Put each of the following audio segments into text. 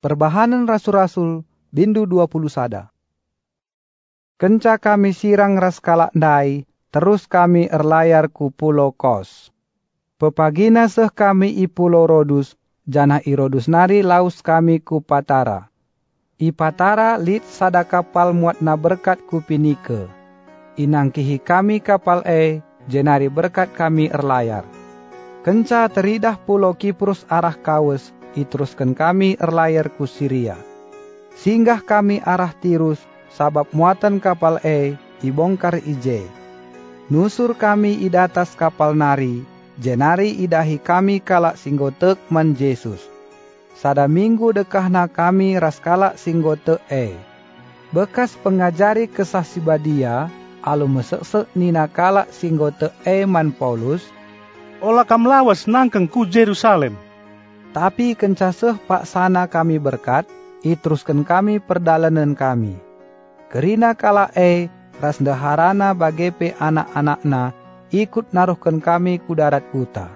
Perbahanan Rasul-Rasul Bindu 20 sada. Kenca kami sirang ras kalak ndai, terus kami erlayar ku pulau kos. Pepagina seh kami i pulau Rodus, jana i Rodus nari laus kami ku Patara. I Patara lit sada kapal muat na berkat ku Pinike. Inangkihi kami kapal e, jenari berkat kami erlayar. Kenca teridah pulau Kiprus arah kawes, iteruskan kami erlayar ku Syria. Singgah kami arah Tirus, sabab muatan kapal E ibongkar ije. Nusur kami idatas kapal nari, jenari idahi kami kalak singgotek man Yesus. Sada minggu dekahna kami raskala singgote E. Bekas pengajari kesah sibadia, alu mesek nina kalak singgote E man Paulus, Ola kam lawas nangkeng ku Jerusalem. Tapi kencaseh pak sana kami berkat, iteruskan kami perdalanan kami. Kerina kala e, ras daharana bagepe anak-anakna, ikut naruhkan kami ku darat kuta.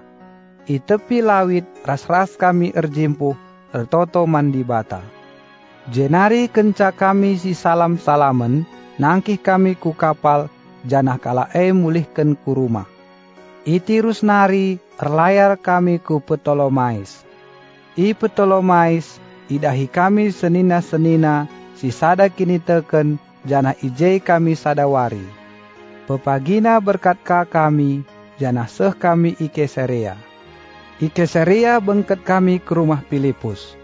I tepi lawit ras-ras kami erjimpuh, ertoto mandi bata. Jenari kenca kami si salam-salamen, nangkih kami ku kapal, janah kala e mulihkan ku rumah. Itirus nari, erlayar kami ku Ptolomais I Ptolomais, idahi kami senina-senina, si sada kini teken, jana ijai kami sadawari. Pepagina berkat ka kami, jana seh kami i Keseria. I Keseria bengket kami ke rumah Filipus.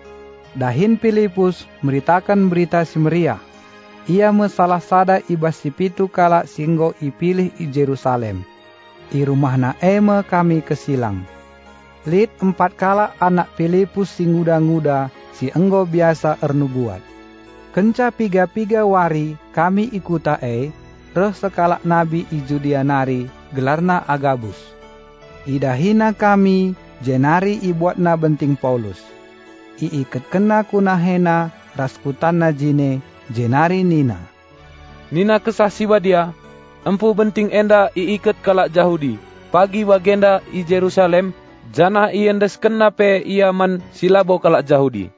Dahin Filipus meritakan berita si meriah. Ia mesalah sada ibas si pitu kala singgo ipilih i Jerusalem. I rumah na eme kami kesilang Lid empat kala anak Filipus si nguda-nguda, si enggo biasa ernubuat. Kenca piga-piga wari kami ikuta e, roh sekala nabi ijudianari, gelarna Agabus. Idahina kami, jenari ibuatna benting Paulus. Iiket kena kunahena, raskutanna jine, jenari Nina. Nina kesah siwa dia, empu benting enda iiket kalak Jahudi, pagi wagenda i Jerusalem, Janah iendes kenape ia man silabo kalak Jahudi.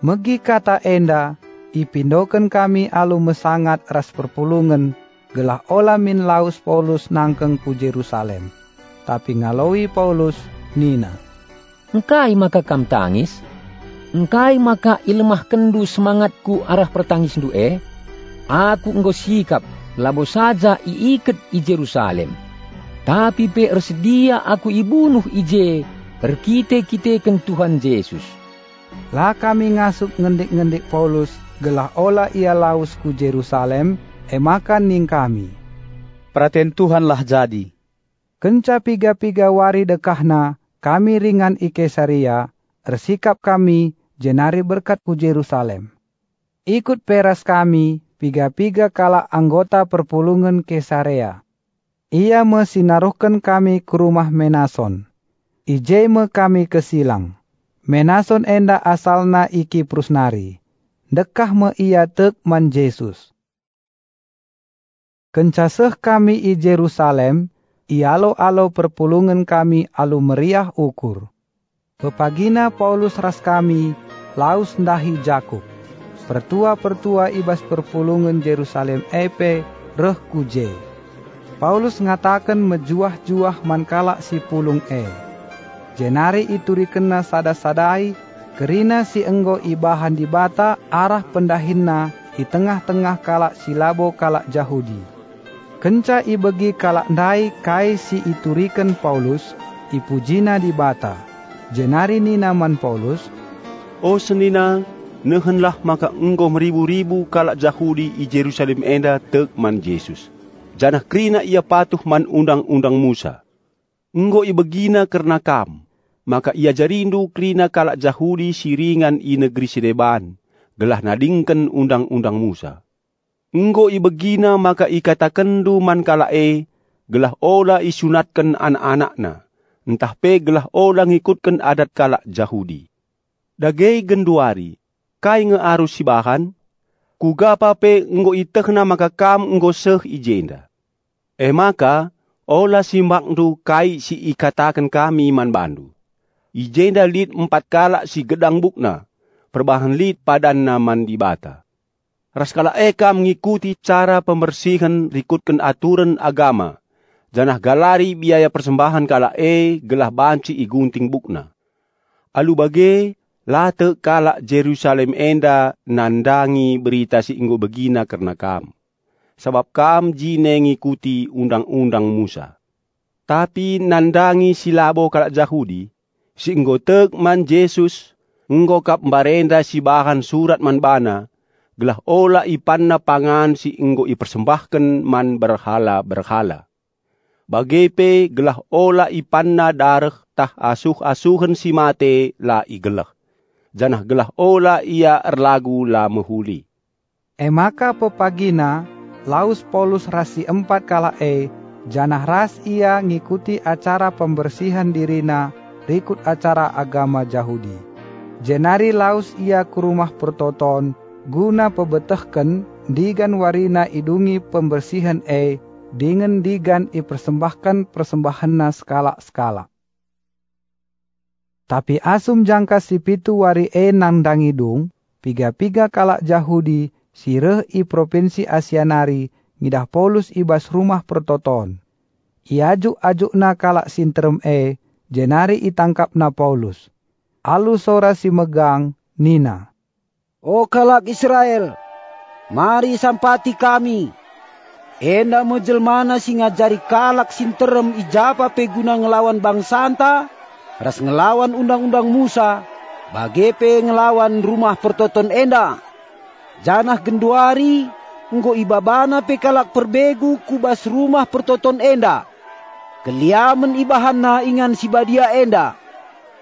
Megi kata enda, ipindoken kami alu mesangat ras perpulungan, gelah ola min laus Paulus nangkeng ku Jerusalem. Tapi ngalawi Paulus, Nina. Engkai maka kam tangis? Engkai maka ilmah kendu semangatku arah pertangis du'e? Aku enggo sikap, labo saja iiket i Jerusalem tapi pe bersedia aku ibunuh ije, perkite-kite ken Tuhan Yesus. Lah kami ngasuk ngendik-ngendik Paulus, gelah ola ia laus ku Jerusalem, emakan ning kami. Praten Tuhanlah jadi. Kenca piga-piga wari dekahna, kami ringan ike saria, ersikap kami, jenari berkat ku Jerusalem. Ikut peras kami, piga-piga kala anggota perpulungan Kesarea ia mesinaruhkan kami ke rumah Menason. Ije me kami ke silang. Menason enda asalna iki prusnari. Dekah me ia tek man Yesus. Kencaseh kami i Jerusalem, ialo-alo perpulungan kami alu meriah ukur. Pepagina Paulus ras kami, laus ndahi Jakub. Pertua-pertua ibas perpulungan Jerusalem epe, reh kuje. Paulus ngatakan mejuah-juah mankala si pulung e. Jenari ituri kena sada-sadai, kerina si enggo ibahan di bata arah pendahinna di tengah-tengah kalak silabo kalak Jahudi. Kenca ibegi kalak ndai kai si ituriken Paulus, ipujina di bata. Jenari ni naman Paulus, O senina, nehenlah maka enggo meribu-ribu kalak Jahudi i Jerusalem enda tek man Yesus janah krina ia patuh man undang-undang Musa. Enggo ibegina karena kam, maka ia jarindu krina kalak Jahudi siringan i negeri Sideban, gelah nadingken undang-undang Musa. Enggo ibegina maka ikatakendu man kalak e, gelah ola isunatkan anak-anakna, entah pe gelah ola ngikutkan adat kalak Jahudi. Dagei genduari, kai nge arus sibahan, kugapa pe enggo itehna maka kam enggo seh ijenda. Eh maka, ola si makdu kai si ikatakan kami man bandu. Ijenda lid empat kala si gedang bukna. perbahan lit padan naman di bata. Raskala eka mengikuti cara pembersihan rikutkan aturan agama. Janah galari biaya persembahan kala e gelah banci igunting bukna. Alu bage late kala Jerusalem enda nandangi berita si inggo begina karena kam. Sebab kam jine ngikuti undang-undang Musa. Tapi nandangi silabo kala Yahudi, si inggo tek man Yesus, inggo kap mbarenda si bahan surat man bana, gelah ola ipanna pangan si inggo ipersembahkan man berhala-berhala. Bagepe gelah ola ipanna darah tah asuh-asuhan si mate la igelah. Janah gelah ola ia erlagu la mehuli. E maka pepagina, laus polus rasi empat kala e, janah ras ia ngikuti acara pembersihan dirina, rikut acara agama Yahudi. Jenari laus ia ke rumah pertoton, guna pebetehken digan warina idungi pembersihan e dengan digan i persembahkan persembahanna skala-skala. Tapi asum jangka si pitu wari e nandang idung, piga-piga kalak Yahudi sireh i provinsi Asia Nari ngidah Paulus ibas rumah pertoton. Iaju-ajuk na kalak sinterem e, jenari itangkap na Paulus. Alu sora si megang, Nina. O kalak Israel, mari sampati kami, Enda mejelmana si ngajari kalak sinterem ijapa peguna ngelawan bang santa, ras ngelawan undang-undang Musa, bagepe ngelawan rumah pertoton enda. Janah genduari, nggo ibabana pe kalak perbegu kubas rumah pertoton enda. Keliamen ibahanna ingan si badia enda.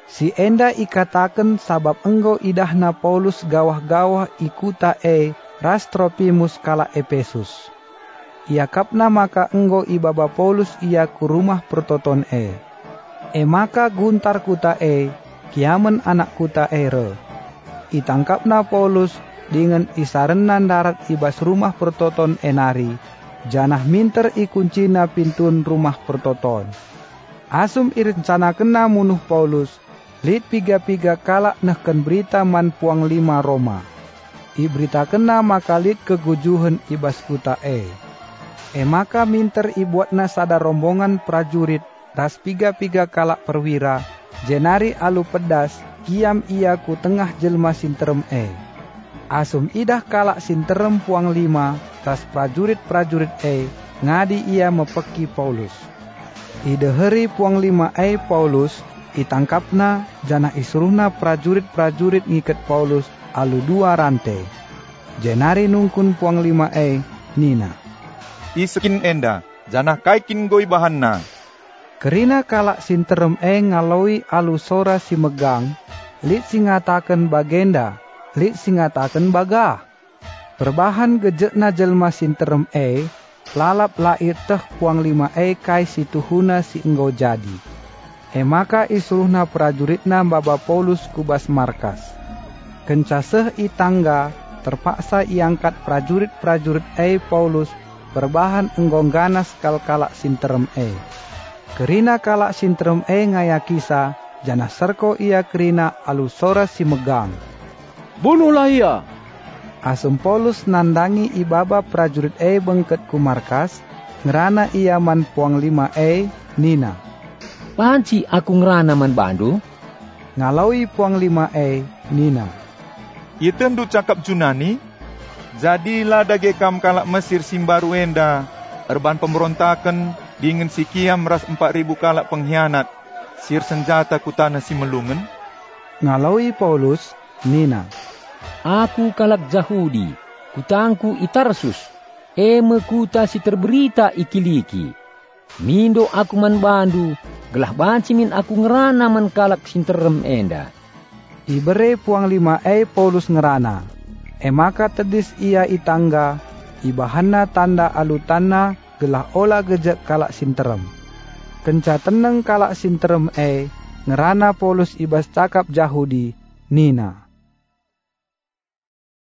Si enda ikatakan sabab enggo idahna Paulus gawah-gawah ikuta e ras tropimus kala Epesus ia kapna maka enggo ibaba Paulus ia ku rumah pertoton e. E maka guntar kuta e, kiamen anak kuta e re. Itangkapna Paulus dengan isarenan darat ibas rumah pertoton enari, janah minter ikuncina pintun rumah pertoton. Asum irencana kena munuh Paulus, lit piga-piga kalak nehken berita man puang lima Roma. I berita kena maka lit kegujuhan ibas kuta e. E maka minter ibuatna sada rombongan prajurit ras piga-piga kalak perwira, jenari alu pedas, kiam ia ku tengah jelma sinterem e. Asum idah kalak sinterem puang lima, ras prajurit-prajurit e, ngadi ia mepeki Paulus. Ide hari puang lima e Paulus, itangkapna, jana isruhna prajurit-prajurit ngiket Paulus alu dua rantai. Jenari nungkun puang lima e, Nina iskin enda, janah kaikin goi bahanna. Kerina kalak sinterem e ngaloi alu sora si megang, lit singataken bagenda, lit singataken baga. Perbahan gejekna jelma sinterem e, lalap lair teh puang lima e kai si tuhuna si enggo jadi. E maka isruhna prajuritna baba Paulus kubas markas. Kencaseh itangga terpaksa iangkat prajurit-prajurit e Paulus berbahan enggong ganas kal kalak sinterem e. Kerina kalak sinterem e ngaya kisah, jana serko ia kerina alusora si megang. Bunuhlah ia! Asum Polus nandangi ibaba prajurit e bengket ku markas, ngerana ia man puang lima e, Nina. Panci aku ngerana man bandu? Ngalaui puang lima e, Nina. Itu cakap Junani, Jadilah dage kam kalak Mesir simbaru enda, erban pemberontakan dingin si kiam ras empat ribu kalak pengkhianat, sir senjata kutana si melungen. Ngalaui Paulus, Nina. Aku kalak Yahudi, kutangku itarsus, eme kuta si terberita ikiliki. Mindo aku man bandu, gelah bancimin aku ngerana man kalak sinterem enda. Ibere puang lima e Paulus ngerana emaka tedis ia itangga, ibahana tanda alutana gelah ola gejek kalak sinterem. Kenca teneng kalak sinterem e, ngerana polus ibas cakap Yahudi, Nina.